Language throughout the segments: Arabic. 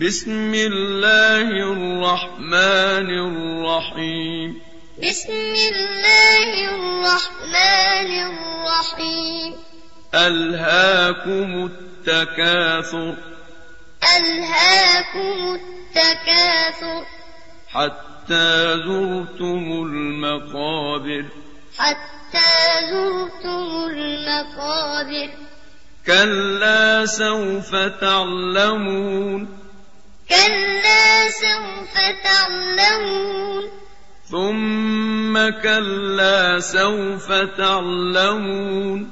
بسم الله الرحمن الرحيم. بسم الله الرحمن الرحيم. ألهاكم التكاثر. ألهاكم التكاثر. حتى زرتم المقابر. حتى زرتم المقابر. كلا سوف تعلمون. كلا سوف تعلمون ثم كلا سوف تعلمون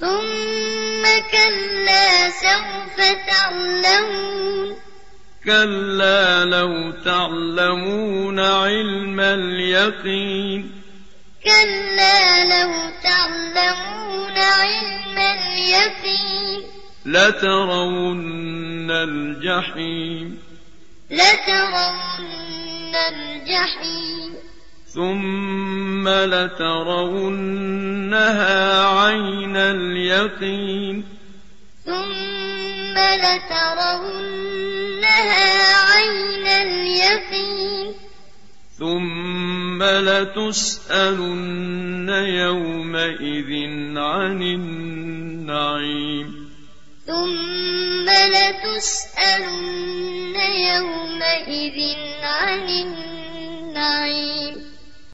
ثم كلا سوف تعلمون كلا لو تعلمون علم اليقين كلا لو تعلمون علم اليقين لترون الجحيم لترون الجحيم. ثم لترونها عين اليقين. ثم لترونها عين اليقين. ثم لتسألن يومئذ عن النعيم. ثم لتسألن يومئذ عن النعيم